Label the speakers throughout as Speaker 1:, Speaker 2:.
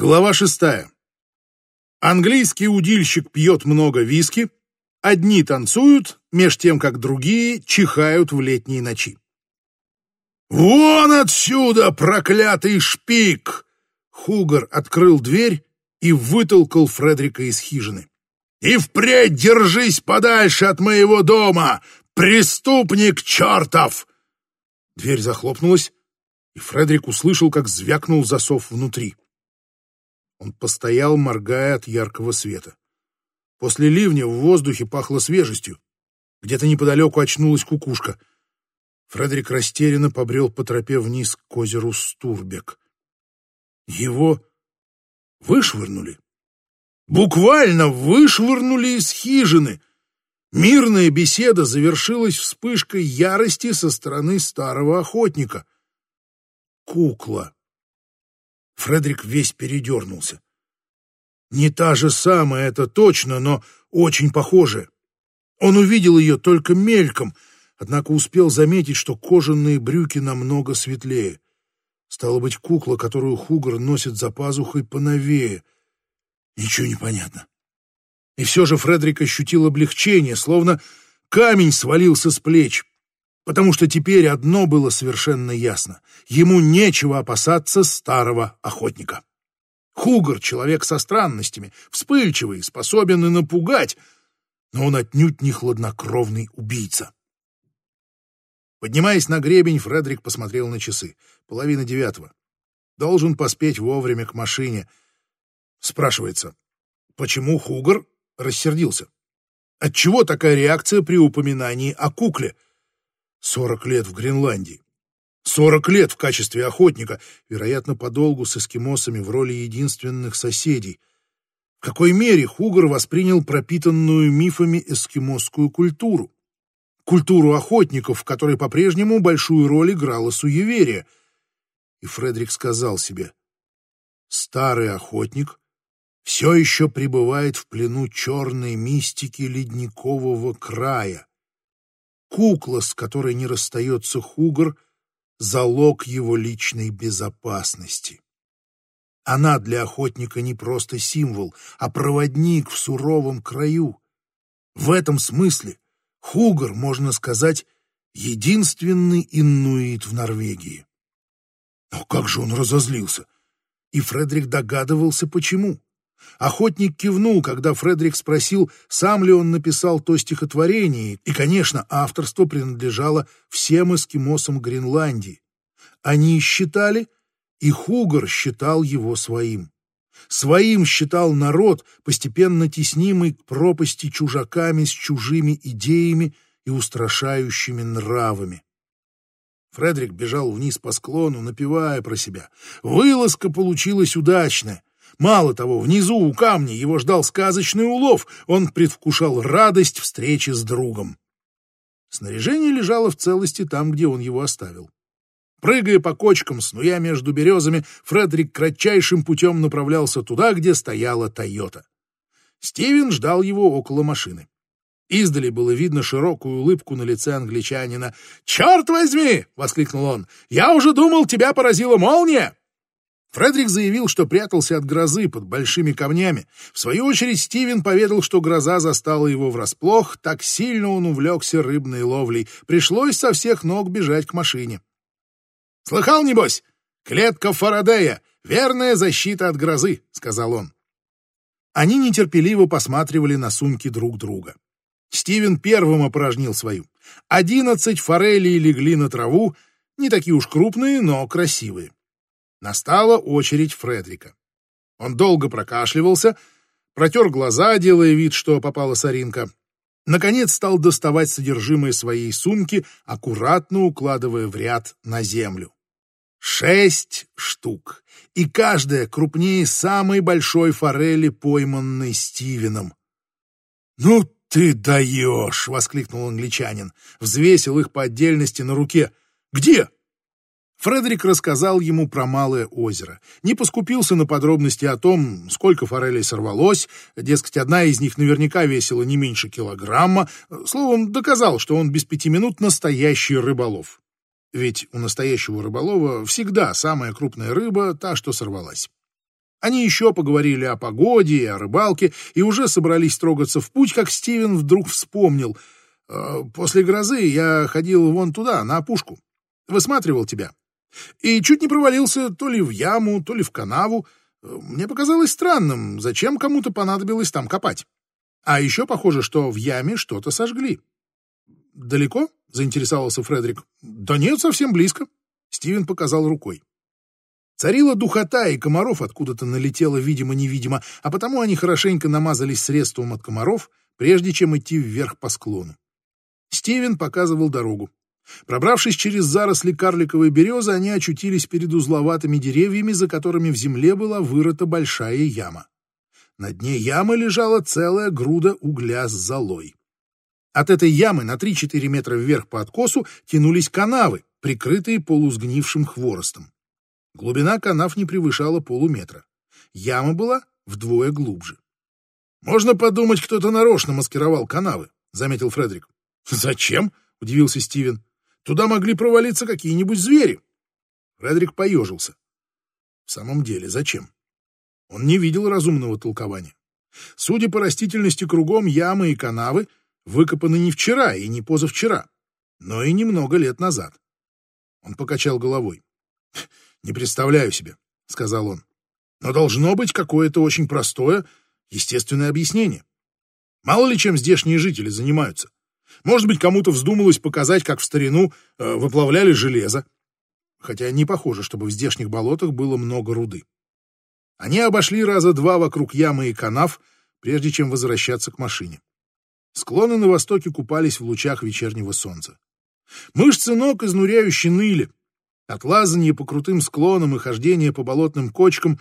Speaker 1: Глава шестая. Английский удильщик пьет много виски, одни танцуют, меж тем, как другие чихают в летние ночи. «Вон отсюда, проклятый шпик!» Хугар открыл дверь и вытолкал Фредрика из хижины. «И впредь держись подальше от моего дома, преступник чертов!» Дверь захлопнулась, и Фредрик услышал, как звякнул засов внутри. Он постоял, моргая от яркого света. После ливня в воздухе пахло свежестью. Где-то неподалеку очнулась кукушка. Фредерик растерянно побрел по тропе вниз к озеру Стурбек. Его вышвырнули. Буквально вышвырнули из хижины. Мирная беседа завершилась вспышкой ярости со стороны старого охотника. Кукла. Фредерик весь передернулся. Не та же самая, это точно, но очень похожая. Он увидел ее только мельком, однако успел заметить, что кожаные брюки намного светлее. Стало быть, кукла, которую Хугар носит за пазухой, поновее. Ничего не понятно. И все же Фредерик ощутил облегчение, словно камень свалился с плеч потому что теперь одно было совершенно ясно. Ему нечего опасаться старого охотника. Хугар — человек со странностями, вспыльчивый, способен и напугать, но он отнюдь не хладнокровный убийца. Поднимаясь на гребень, Фредерик посмотрел на часы. Половина девятого. Должен поспеть вовремя к машине. Спрашивается, почему Хугар рассердился? Отчего такая реакция при упоминании о кукле — Сорок лет в Гренландии. Сорок лет в качестве охотника, вероятно, подолгу с эскимосами в роли единственных соседей. В какой мере Хугар воспринял пропитанную мифами эскимосскую культуру? Культуру охотников, в которой по-прежнему большую роль играла суеверие. И Фредерик сказал себе, старый охотник все еще пребывает в плену черной мистики ледникового края, Кукла, с которой не расстается Хугар, залог его личной безопасности. Она для охотника не просто символ, а проводник в суровом краю. В этом смысле Хугар, можно сказать, единственный иннуит в Норвегии. Но как же он разозлился! И Фредерик догадывался, почему. Охотник кивнул, когда Фредерик спросил, сам ли он написал то стихотворение, и, конечно, авторство принадлежало всем эскимосам Гренландии. Они считали, и Хугар считал его своим. Своим считал народ, постепенно теснимый к пропасти чужаками с чужими идеями и устрашающими нравами. Фредерик бежал вниз по склону, напевая про себя. Вылазка получилась удачная. Мало того, внизу у камня его ждал сказочный улов, он предвкушал радость встречи с другом. Снаряжение лежало в целости там, где он его оставил. Прыгая по кочкам, снуя между березами, Фредерик кратчайшим путем направлялся туда, где стояла Тойота. Стивен ждал его около машины. Издали было видно широкую улыбку на лице англичанина. «Черт возьми!» — воскликнул он. «Я уже думал, тебя поразила молния!» Фредерик заявил, что прятался от грозы под большими камнями. В свою очередь Стивен поведал, что гроза застала его врасплох, так сильно он увлекся рыбной ловлей. Пришлось со всех ног бежать к машине. «Слыхал, небось? Клетка Фарадея — верная защита от грозы», — сказал он. Они нетерпеливо посматривали на сумки друг друга. Стивен первым опорожнил свою. Одиннадцать форелей легли на траву, не такие уж крупные, но красивые. Настала очередь Фредрика. Он долго прокашливался, протер глаза, делая вид, что попала соринка. Наконец стал доставать содержимое своей сумки, аккуратно укладывая в ряд на землю. Шесть штук, и каждая крупнее самой большой форели, пойманной Стивеном. «Ну ты даешь!» — воскликнул англичанин. Взвесил их по отдельности на руке. «Где?» Фредерик рассказал ему про Малое озеро. Не поскупился на подробности о том, сколько форелей сорвалось, дескать, одна из них наверняка весила не меньше килограмма. Словом, доказал, что он без пяти минут настоящий рыболов. Ведь у настоящего рыболова всегда самая крупная рыба — та, что сорвалась. Они еще поговорили о погоде и о рыбалке, и уже собрались трогаться в путь, как Стивен вдруг вспомнил. «Э, «После грозы я ходил вон туда, на опушку. Высматривал тебя. И чуть не провалился то ли в яму, то ли в канаву. Мне показалось странным, зачем кому-то понадобилось там копать. А еще похоже, что в яме что-то сожгли. «Далеко?» — заинтересовался Фредерик. «Да нет, совсем близко». Стивен показал рукой. Царила духота, и комаров откуда-то налетело видимо-невидимо, а потому они хорошенько намазались средством от комаров, прежде чем идти вверх по склону. Стивен показывал дорогу. Пробравшись через заросли карликовой березы, они очутились перед узловатыми деревьями, за которыми в земле была вырыта большая яма. На дне ямы лежала целая груда угля с золой. От этой ямы на 3-4 метра вверх по откосу тянулись канавы, прикрытые полусгнившим хворостом. Глубина канав не превышала полуметра. Яма была вдвое глубже. «Можно подумать, кто-то нарочно маскировал канавы», — заметил Фредерик. «Зачем?» — удивился Стивен. «Туда могли провалиться какие-нибудь звери». Фредерик поежился. В самом деле, зачем? Он не видел разумного толкования. Судя по растительности кругом, ямы и канавы выкопаны не вчера и не позавчера, но и немного лет назад. Он покачал головой. «Не представляю себе», — сказал он. «Но должно быть какое-то очень простое, естественное объяснение. Мало ли чем здешние жители занимаются. Может быть, кому-то вздумалось показать, как в старину э, выплавляли железо. Хотя не похоже, чтобы в здешних болотах было много руды. Они обошли раза два вокруг ямы и канав, прежде чем возвращаться к машине. Склоны на востоке купались в лучах вечернего солнца. Мышцы ног изнуряюще ныли, от лазания по крутым склонам и хождения по болотным кочкам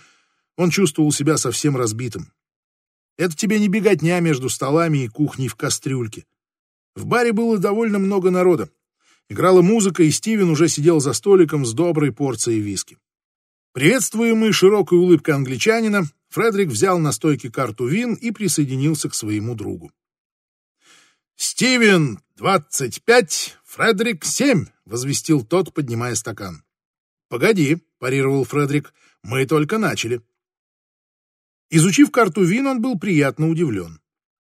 Speaker 1: он чувствовал себя совсем разбитым. Это тебе не беготня между столами и кухней в кастрюльке. В баре было довольно много народа. Играла музыка, и Стивен уже сидел за столиком с доброй порцией виски. Приветствуемый широкой улыбкой англичанина, Фредерик взял на стойке карту вин и присоединился к своему другу. «Стивен, двадцать пять, Фредерик, семь!» — возвестил тот, поднимая стакан. «Погоди», — парировал Фредерик, — «мы только начали». Изучив карту вин, он был приятно удивлен.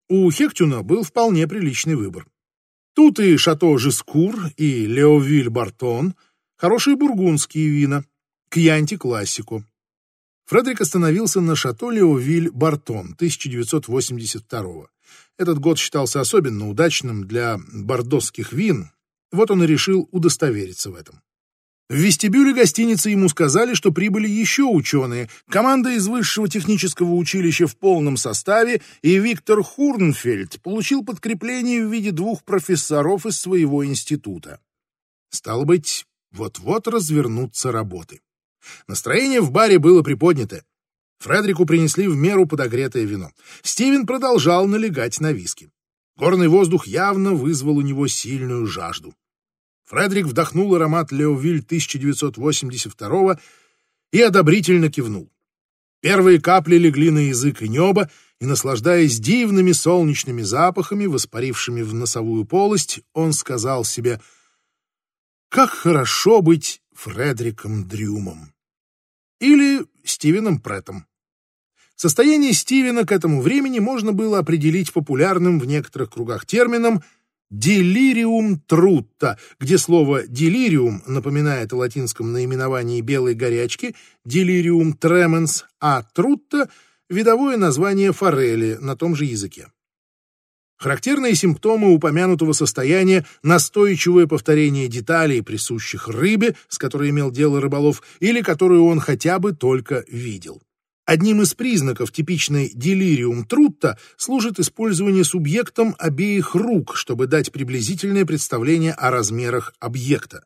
Speaker 1: У Хектюна был вполне приличный выбор. Тут и Шато Жескур, и Леовиль Бартон, хорошие бургундские вина, Кьянти классику. Фредерик остановился на Шато Леовиль Бартон 1982 Этот год считался особенно удачным для бордосских вин, вот он и решил удостовериться в этом. В вестибюле гостиницы ему сказали, что прибыли еще ученые, команда из высшего технического училища в полном составе, и Виктор Хурнфельд получил подкрепление в виде двух профессоров из своего института. Стало быть, вот-вот развернутся работы. Настроение в баре было приподнятое. Фредерику принесли в меру подогретое вино. Стивен продолжал налегать на виски. Горный воздух явно вызвал у него сильную жажду. Фредерик вдохнул аромат Леовиль 1982 и одобрительно кивнул. Первые капли легли на язык и небо, и, наслаждаясь дивными солнечными запахами, воспарившими в носовую полость, он сказал себе «Как хорошо быть Фредериком Дрюмом!» или Стивеном Преттом. Состояние Стивена к этому времени можно было определить популярным в некоторых кругах термином «делириум трутта», где слово «делириум» напоминает о латинском наименовании белой горячки «делириум тременс», а «трутта» — видовое название форели на том же языке. Характерные симптомы упомянутого состояния – настойчивое повторение деталей, присущих рыбе, с которой имел дело рыболов, или которую он хотя бы только видел. Одним из признаков типичной делириум трутта служит использование субъектом обеих рук, чтобы дать приблизительное представление о размерах объекта.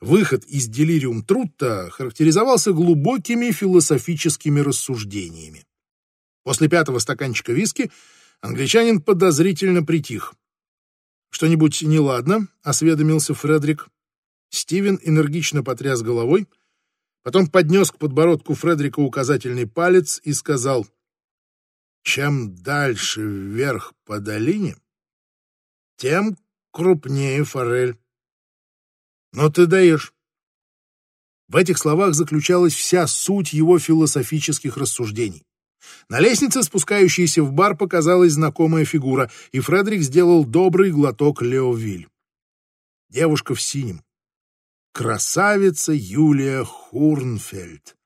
Speaker 1: Выход из делириум трутта характеризовался глубокими философическими рассуждениями. После пятого стаканчика виски англичанин подозрительно притих. «Что-нибудь неладно?» — осведомился Фредерик. Стивен энергично потряс головой — Потом поднес к подбородку Фредерика указательный палец и сказал, «Чем дальше вверх по долине, тем крупнее форель. Но ты даешь. В этих словах заключалась вся суть его философических рассуждений. На лестнице, спускающейся в бар, показалась знакомая фигура, и Фредерик сделал добрый глоток Леовиль. Девушка в синем. Красавица Юлия Хурнфельд.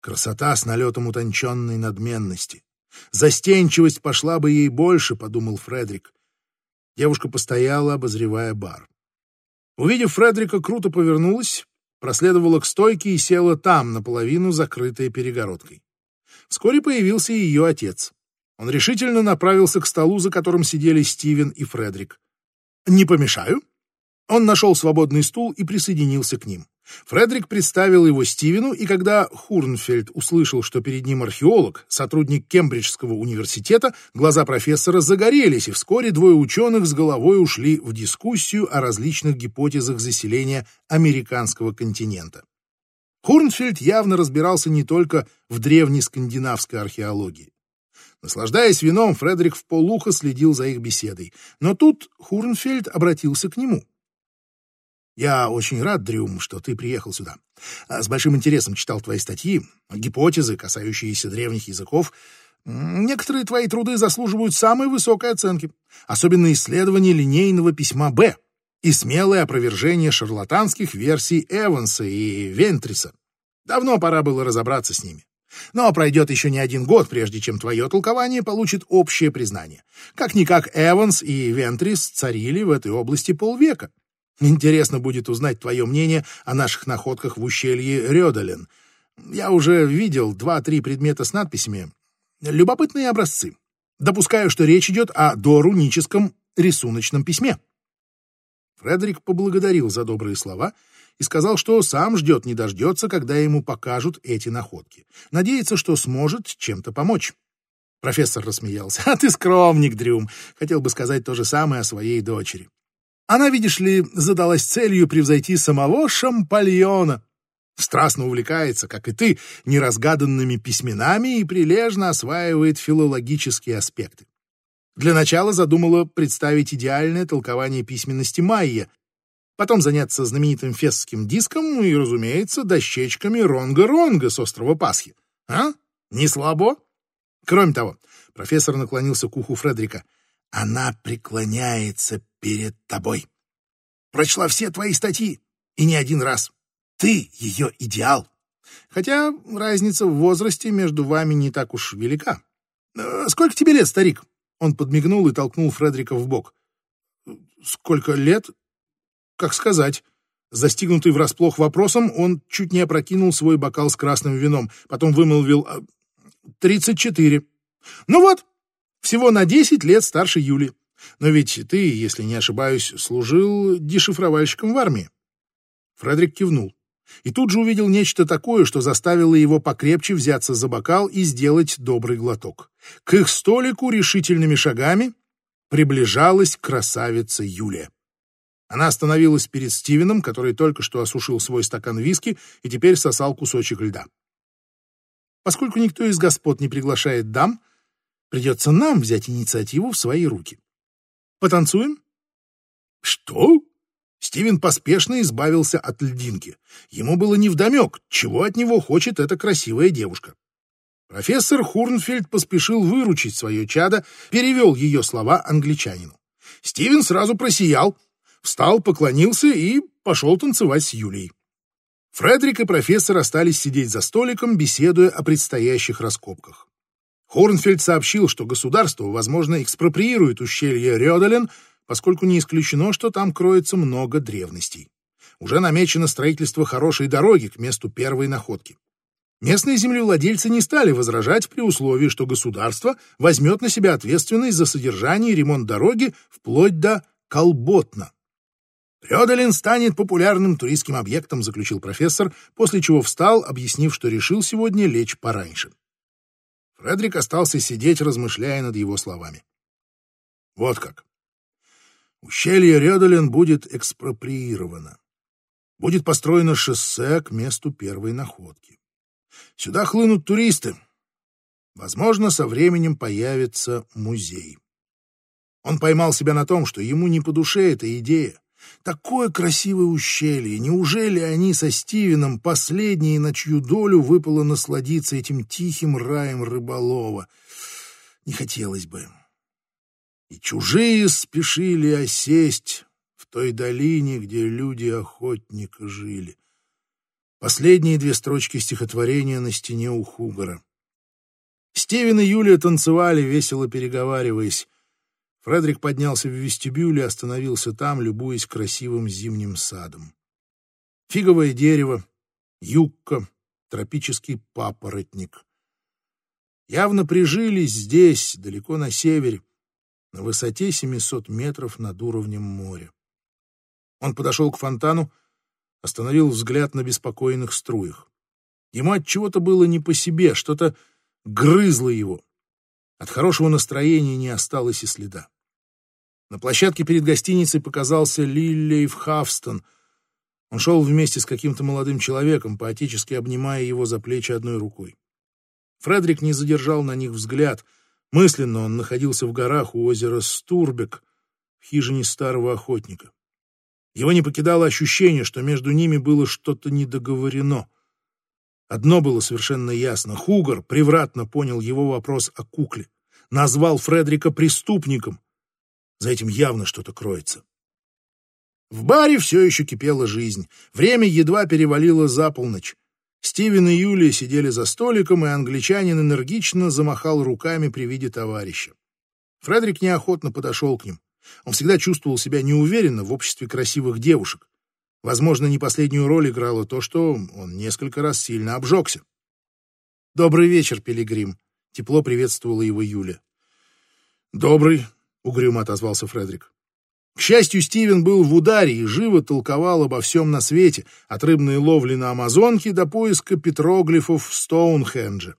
Speaker 1: Красота с налетом утонченной надменности. Застенчивость пошла бы ей больше, подумал Фредерик. Девушка постояла, обозревая бар. Увидев Фредерика, круто повернулась, проследовала к стойке и села там, наполовину закрытая перегородкой. Вскоре появился ее отец. Он решительно направился к столу, за которым сидели Стивен и Фредерик. «Не помешаю?» Он нашел свободный стул и присоединился к ним. Фредерик представил его Стивену, и когда Хурнфельд услышал, что перед ним археолог, сотрудник Кембриджского университета, глаза профессора загорелись, и вскоре двое ученых с головой ушли в дискуссию о различных гипотезах заселения американского континента. Хурнфельд явно разбирался не только в древней скандинавской археологии. Наслаждаясь вином, Фредерик в полухо следил за их беседой. Но тут Хурнфельд обратился к нему. «Я очень рад, Дрюм, что ты приехал сюда. С большим интересом читал твои статьи, гипотезы, касающиеся древних языков. Некоторые твои труды заслуживают самой высокой оценки, особенно исследование линейного письма «Б», и смелое опровержение шарлатанских версий Эванса и Вентриса. Давно пора было разобраться с ними. Но пройдет еще не один год, прежде чем твое толкование получит общее признание. Как-никак Эванс и Вентрис царили в этой области полвека. Интересно будет узнать твое мнение о наших находках в ущелье Рёдален. Я уже видел два-три предмета с надписями. Любопытные образцы. Допускаю, что речь идет о доруническом рисуночном письме. Фредерик поблагодарил за добрые слова и сказал, что сам ждет не дождется, когда ему покажут эти находки. Надеется, что сможет чем-то помочь. Профессор рассмеялся. «А ты скромник, Дрюм. Хотел бы сказать то же самое о своей дочери. Она, видишь ли, задалась целью превзойти самого Шампальона. Страстно увлекается, как и ты, неразгаданными письменами и прилежно осваивает филологические аспекты. Для начала задумала представить идеальное толкование письменности майя, потом заняться знаменитым фесским диском и, разумеется, дощечками Ронга-Ронга с острова Пасхи. А? Не слабо? Кроме того, профессор наклонился к уху Фредерика. Она преклоняется перед тобой. Прочла все твои статьи, и не один раз. Ты ее идеал. Хотя разница в возрасте между вами не так уж велика. Э, сколько тебе лет, старик? Он подмигнул и толкнул Фредерика в бок. «Сколько лет?» «Как сказать?» Застигнутый врасплох вопросом, он чуть не опрокинул свой бокал с красным вином, потом вымолвил «А, «тридцать четыре». «Ну вот, всего на десять лет старше Юли. Но ведь ты, если не ошибаюсь, служил дешифровальщиком в армии». Фредерик кивнул и тут же увидел нечто такое, что заставило его покрепче взяться за бокал и сделать добрый глоток. К их столику решительными шагами приближалась красавица Юлия. Она остановилась перед Стивеном, который только что осушил свой стакан виски и теперь сосал кусочек льда. Поскольку никто из господ не приглашает дам, придется нам взять инициативу в свои руки. Потанцуем? Что? Стивен поспешно избавился от льдинки. Ему было невдомек, чего от него хочет эта красивая девушка. Профессор Хурнфельд поспешил выручить свое чадо, перевел ее слова англичанину. Стивен сразу просиял, встал, поклонился и пошел танцевать с Юлией. Фредерик и профессор остались сидеть за столиком, беседуя о предстоящих раскопках. Хорнфельд сообщил, что государство, возможно, экспроприирует ущелье Рёдален поскольку не исключено, что там кроется много древностей. Уже намечено строительство хорошей дороги к месту первой находки. Местные землевладельцы не стали возражать при условии, что государство возьмет на себя ответственность за содержание и ремонт дороги вплоть до Колботна. «Рёдалин станет популярным туристским объектом», — заключил профессор, после чего встал, объяснив, что решил сегодня лечь пораньше. Фредерик остался сидеть, размышляя над его словами. «Вот как. Ущелье Редолин будет экспроприировано. Будет построено шоссе к месту первой находки. Сюда хлынут туристы. Возможно, со временем появится музей. Он поймал себя на том, что ему не по душе эта идея, Такое красивое ущелье! Неужели они со Стивеном последние, на чью долю выпало насладиться этим тихим раем рыболова? Не хотелось бы. И чужие спешили осесть в той долине, где люди-охотника жили. Последние две строчки стихотворения на стене у Хугара. Стивен и Юлия танцевали, весело переговариваясь. Фредерик поднялся в вестибюль и остановился там, любуясь красивым зимним садом. Фиговое дерево, юбка, тропический папоротник. Явно прижились здесь, далеко на севере, на высоте 700 метров над уровнем моря. Он подошел к фонтану, остановил взгляд на беспокойных струях. Ему от чего-то было не по себе, что-то грызло его. От хорошего настроения не осталось и следа. На площадке перед гостиницей показался Лиллейф Хавстон. Он шел вместе с каким-то молодым человеком, поотечески обнимая его за плечи одной рукой. Фредерик не задержал на них взгляд. Мысленно он находился в горах у озера Стурбек, в хижине старого охотника. Его не покидало ощущение, что между ними было что-то недоговорено — Одно было совершенно ясно. Хугар превратно понял его вопрос о кукле. Назвал Фредрика преступником. За этим явно что-то кроется. В баре все еще кипела жизнь. Время едва перевалило за полночь. Стивен и Юлия сидели за столиком, и англичанин энергично замахал руками при виде товарища. Фредерик неохотно подошел к ним. Он всегда чувствовал себя неуверенно в обществе красивых девушек. Возможно, не последнюю роль играло то, что он несколько раз сильно обжегся. «Добрый вечер, Пилигрим», — тепло приветствовала его Юля. «Добрый», — угрюмо отозвался Фредерик. К счастью, Стивен был в ударе и живо толковал обо всем на свете, от рыбной ловли на Амазонке до поиска петроглифов в Стоунхендже.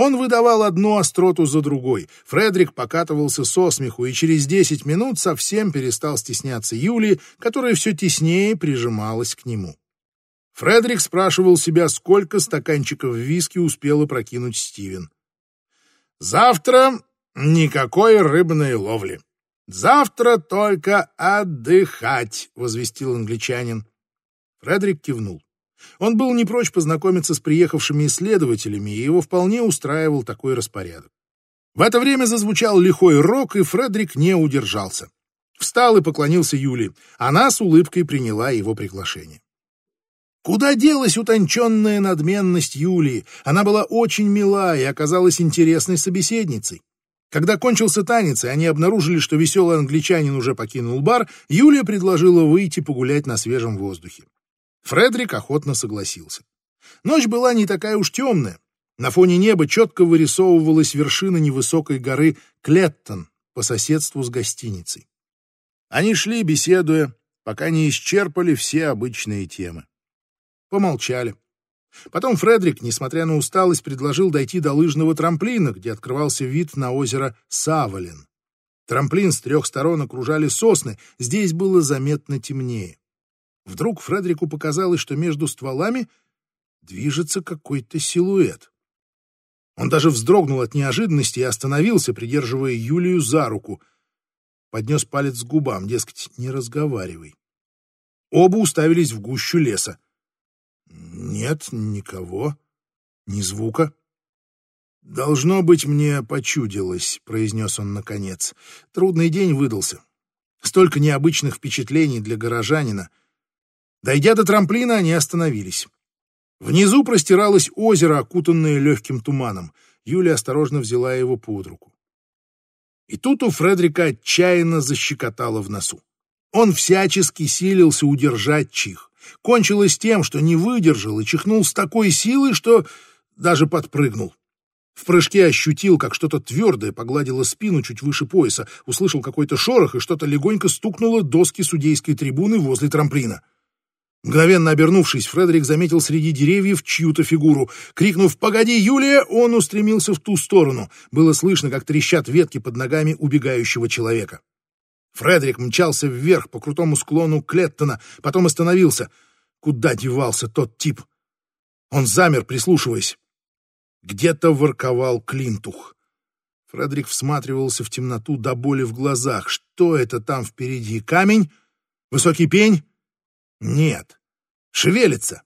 Speaker 1: Он выдавал одну остроту за другой. Фредерик покатывался со смеху и через десять минут совсем перестал стесняться Юлии, которая все теснее прижималась к нему. Фредерик спрашивал себя, сколько стаканчиков виски успел опрокинуть Стивен. «Завтра никакой рыбной ловли. Завтра только отдыхать», — возвестил англичанин. Фредерик кивнул. Он был не прочь познакомиться с приехавшими исследователями, и его вполне устраивал такой распорядок. В это время зазвучал лихой рок, и Фредерик не удержался. Встал и поклонился Юле. Она с улыбкой приняла его приглашение. Куда делась утонченная надменность Юлии? Она была очень мила и оказалась интересной собеседницей. Когда кончился танец, и они обнаружили, что веселый англичанин уже покинул бар, Юлия предложила выйти погулять на свежем воздухе. Фредерик охотно согласился. Ночь была не такая уж темная. На фоне неба четко вырисовывалась вершина невысокой горы Клеттон по соседству с гостиницей. Они шли, беседуя, пока не исчерпали все обычные темы. Помолчали. Потом Фредерик, несмотря на усталость, предложил дойти до лыжного трамплина, где открывался вид на озеро Савалин. Трамплин с трех сторон окружали сосны, здесь было заметно темнее. Вдруг Фредерику показалось, что между стволами движется какой-то силуэт. Он даже вздрогнул от неожиданности и остановился, придерживая Юлию за руку. Поднес палец к губам, дескать, не разговаривай. Оба уставились в гущу леса. Нет, никого, ни звука. «Должно быть, мне почудилось», — произнес он наконец. «Трудный день выдался. Столько необычных впечатлений для горожанина. Дойдя до трамплина, они остановились. Внизу простиралось озеро, окутанное легким туманом. Юля осторожно взяла его под руку. И тут у Фредрика отчаянно защекотало в носу. Он всячески силился удержать чих. Кончилось тем, что не выдержал и чихнул с такой силой, что даже подпрыгнул. В прыжке ощутил, как что-то твердое погладило спину чуть выше пояса, услышал какой-то шорох, и что-то легонько стукнуло доски судейской трибуны возле трамплина. Мгновенно обернувшись, Фредерик заметил среди деревьев чью-то фигуру. Крикнув «Погоди, Юлия!», он устремился в ту сторону. Было слышно, как трещат ветки под ногами убегающего человека. Фредерик мчался вверх по крутому склону Клеттона, потом остановился. Куда девался тот тип? Он замер, прислушиваясь. Где-то ворковал Клинтух. Фредерик всматривался в темноту до боли в глазах. Что это там впереди? Камень? Высокий пень? Нет. Шевелится.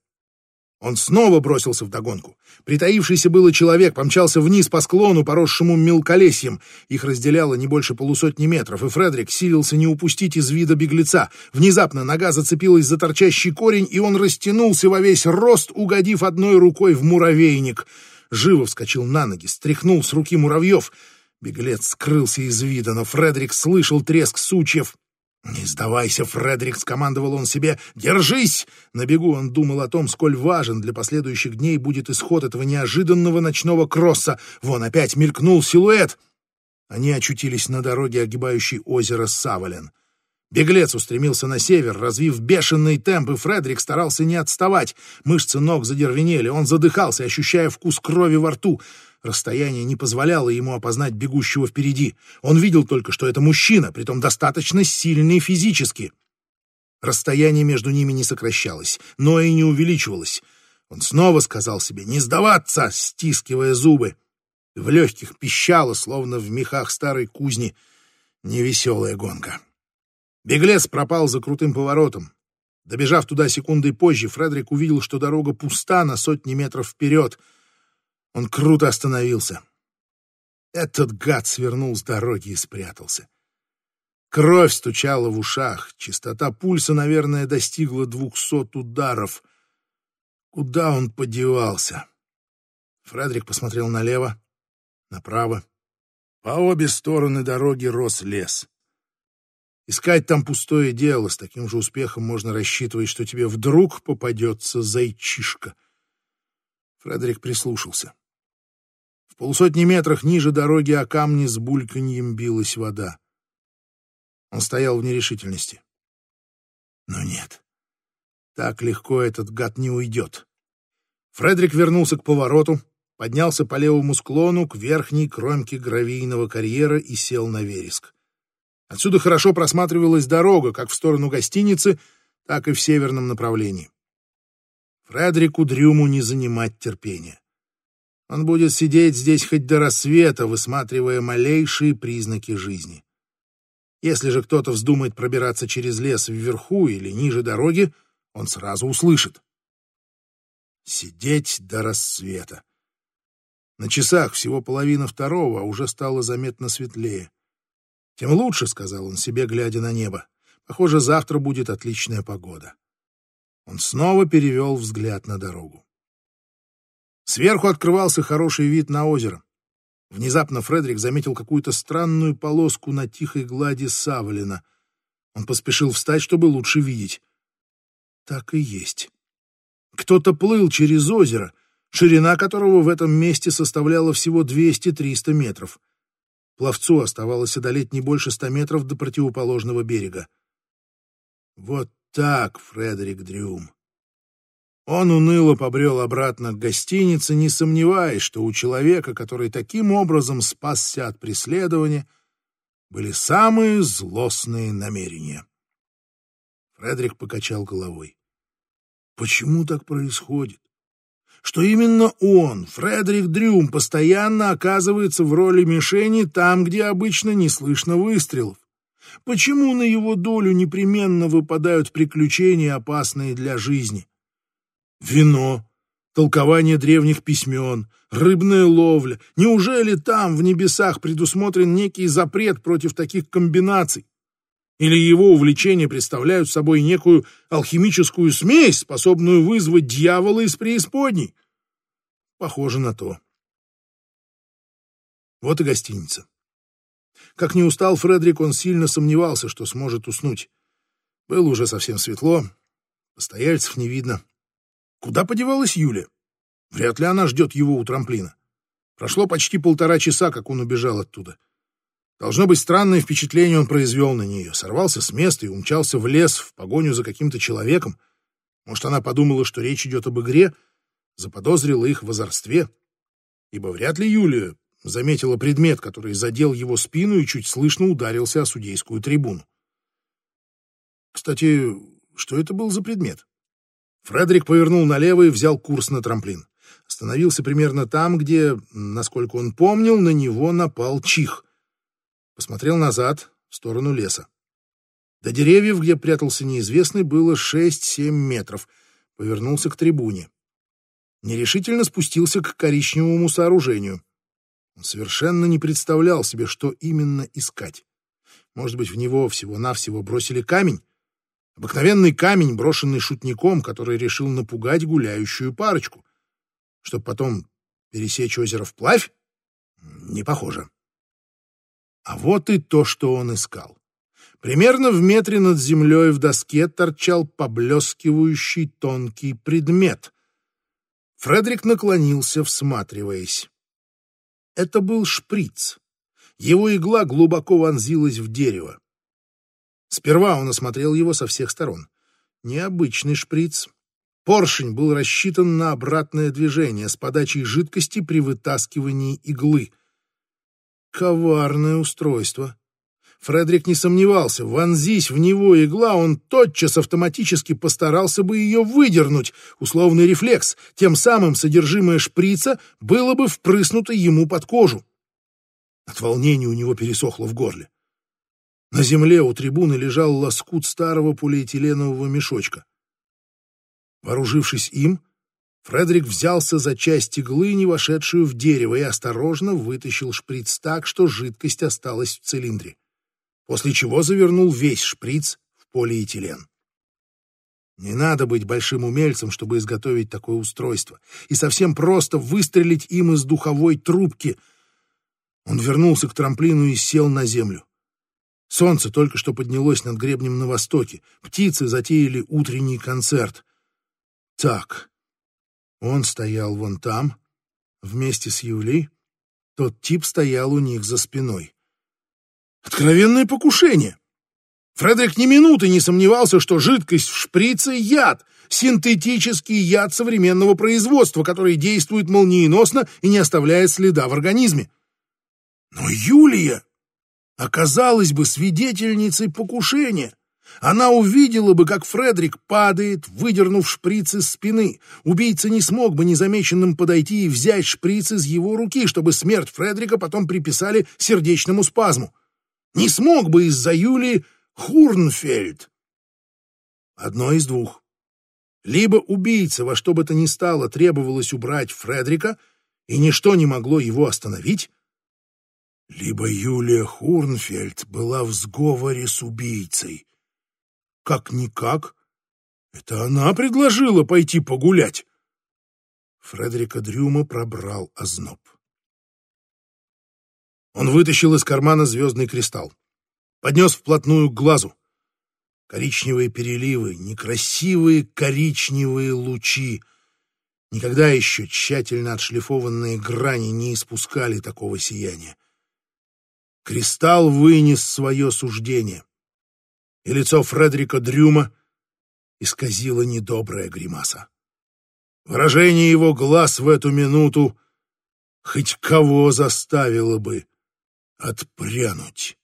Speaker 1: Он снова бросился в догонку. Притаившийся было человек помчался вниз по склону, поросшему мелколесьем. Их разделяло не больше полусотни метров, и Фредерик силился не упустить из вида беглеца. Внезапно нога зацепилась за торчащий корень, и он растянулся во весь рост, угодив одной рукой в муравейник. Живо вскочил на ноги, стряхнул с руки муравьев. Беглец скрылся из вида, но Фредерик слышал треск сучьев. «Не сдавайся, Фредерик!» — скомандовал он себе. «Держись!» На бегу он думал о том, сколь важен для последующих дней будет исход этого неожиданного ночного кросса. Вон опять мелькнул силуэт. Они очутились на дороге, огибающей озеро Савален. Беглец устремился на север, развив бешеный темп, и Фредерик старался не отставать. Мышцы ног задервенели, он задыхался, ощущая вкус крови во рту. Расстояние не позволяло ему опознать бегущего впереди. Он видел только, что это мужчина, притом достаточно сильный физически. Расстояние между ними не сокращалось, но и не увеличивалось. Он снова сказал себе «не сдаваться», стискивая зубы. В легких пищало, словно в мехах старой кузни. Невеселая гонка. Беглец пропал за крутым поворотом. Добежав туда секундой позже, Фредерик увидел, что дорога пуста на сотни метров вперед — он круто остановился. Этот гад свернул с дороги и спрятался. Кровь стучала в ушах, частота пульса, наверное, достигла двухсот ударов. Куда он подевался? Фредерик посмотрел налево, направо. По обе стороны дороги рос лес. Искать там пустое дело, с таким же успехом можно рассчитывать, что тебе вдруг попадется зайчишка. Фредерик прислушался. В полусотни метрах ниже дороги о камни с бульканьем билась вода. Он стоял в нерешительности. Но нет, так легко этот гад не уйдет. Фредерик вернулся к повороту, поднялся по левому склону к верхней кромке гравийного карьера и сел на вереск. Отсюда хорошо просматривалась дорога, как в сторону гостиницы, так и в северном направлении. Фредерику Дрюму не занимать терпения. Он будет сидеть здесь хоть до рассвета, высматривая малейшие признаки жизни. Если же кто-то вздумает пробираться через лес вверху или ниже дороги, он сразу услышит. Сидеть до рассвета. На часах всего половина второго, а уже стало заметно светлее. Тем лучше, — сказал он себе, глядя на небо. Похоже, завтра будет отличная погода. Он снова перевел взгляд на дорогу. Сверху открывался хороший вид на озеро. Внезапно Фредерик заметил какую-то странную полоску на тихой глади Савалина. Он поспешил встать, чтобы лучше видеть. Так и есть. Кто-то плыл через озеро, ширина которого в этом месте составляла всего 200-300 метров. Пловцу оставалось одолеть не больше ста метров до противоположного берега. Вот так, Фредерик Дрюм. Он уныло побрел обратно к гостинице, не сомневаясь, что у человека, который таким образом спасся от преследования, были самые злостные намерения. Фредерик покачал головой. Почему так происходит? Что именно он, Фредерик Дрюм, постоянно оказывается в роли мишени там, где обычно не слышно выстрелов? Почему на его долю непременно выпадают приключения, опасные для жизни? Вино, толкование древних письмен, рыбная ловля. Неужели там, в небесах, предусмотрен некий запрет против таких комбинаций? Или его увлечения представляют собой некую алхимическую смесь, способную вызвать дьявола из преисподней? Похоже на то. Вот и гостиница. Как не устал Фредерик, он сильно сомневался, что сможет уснуть. Было уже совсем светло, постояльцев не видно. Куда подевалась Юля? Вряд ли она ждет его у трамплина. Прошло почти полтора часа, как он убежал оттуда. Должно быть, странное впечатление он произвел на нее. Сорвался с места и умчался в лес в погоню за каким-то человеком. Может, она подумала, что речь идет об игре, заподозрила их в озорстве. Ибо вряд ли Юлия заметила предмет, который задел его спину и чуть слышно ударился о судейскую трибуну. Кстати, что это был за предмет? Фредерик повернул налево и взял курс на трамплин. Остановился примерно там, где, насколько он помнил, на него напал чих. Посмотрел назад, в сторону леса. До деревьев, где прятался неизвестный, было шесть-семь метров. Повернулся к трибуне. Нерешительно спустился к коричневому сооружению. Он совершенно не представлял себе, что именно искать. Может быть, в него всего-навсего бросили камень? Обыкновенный камень, брошенный шутником, который решил напугать гуляющую парочку. Чтобы потом пересечь озеро вплавь? Не похоже. А вот и то, что он искал. Примерно в метре над землей в доске торчал поблескивающий тонкий предмет. Фредерик наклонился, всматриваясь. Это был шприц. Его игла глубоко вонзилась в дерево. Сперва он осмотрел его со всех сторон. Необычный шприц. Поршень был рассчитан на обратное движение с подачей жидкости при вытаскивании иглы. Коварное устройство. Фредерик не сомневался, вонзись в него игла, он тотчас автоматически постарался бы ее выдернуть, условный рефлекс, тем самым содержимое шприца было бы впрыснуто ему под кожу. От волнения у него пересохло в горле. На земле у трибуны лежал лоскут старого полиэтиленового мешочка. Вооружившись им, Фредерик взялся за часть иглы, не вошедшую в дерево, и осторожно вытащил шприц так, что жидкость осталась в цилиндре, после чего завернул весь шприц в полиэтилен. Не надо быть большим умельцем, чтобы изготовить такое устройство, и совсем просто выстрелить им из духовой трубки. Он вернулся к трамплину и сел на землю. Солнце только что поднялось над гребнем на востоке. Птицы затеяли утренний концерт. Так, он стоял вон там, вместе с Юлей. Тот тип стоял у них за спиной. Откровенное покушение! Фредерик ни минуты не сомневался, что жидкость в шприце — яд, синтетический яд современного производства, который действует молниеносно и не оставляет следа в организме. Но Юлия оказалась бы свидетельницей покушения. Она увидела бы, как Фредерик падает, выдернув шприц из спины. Убийца не смог бы незамеченным подойти и взять шприц из его руки, чтобы смерть Фредерика потом приписали сердечному спазму. Не смог бы из-за Юлии Хурнфельд. Одно из двух. Либо убийца во что бы то ни стало требовалось убрать Фредерика, и ничто не могло его остановить, либо Юлия Хурнфельд была в сговоре с убийцей. Как-никак, это она предложила пойти погулять. Фредерика Дрюма пробрал озноб. Он вытащил из кармана звездный кристалл, поднес вплотную к глазу. Коричневые переливы, некрасивые коричневые лучи. Никогда еще тщательно отшлифованные грани не испускали такого сияния. Кристалл вынес свое суждение, и лицо Фредерика Дрюма исказило недобрая гримаса. Выражение его глаз в эту минуту хоть кого заставило бы отпрянуть.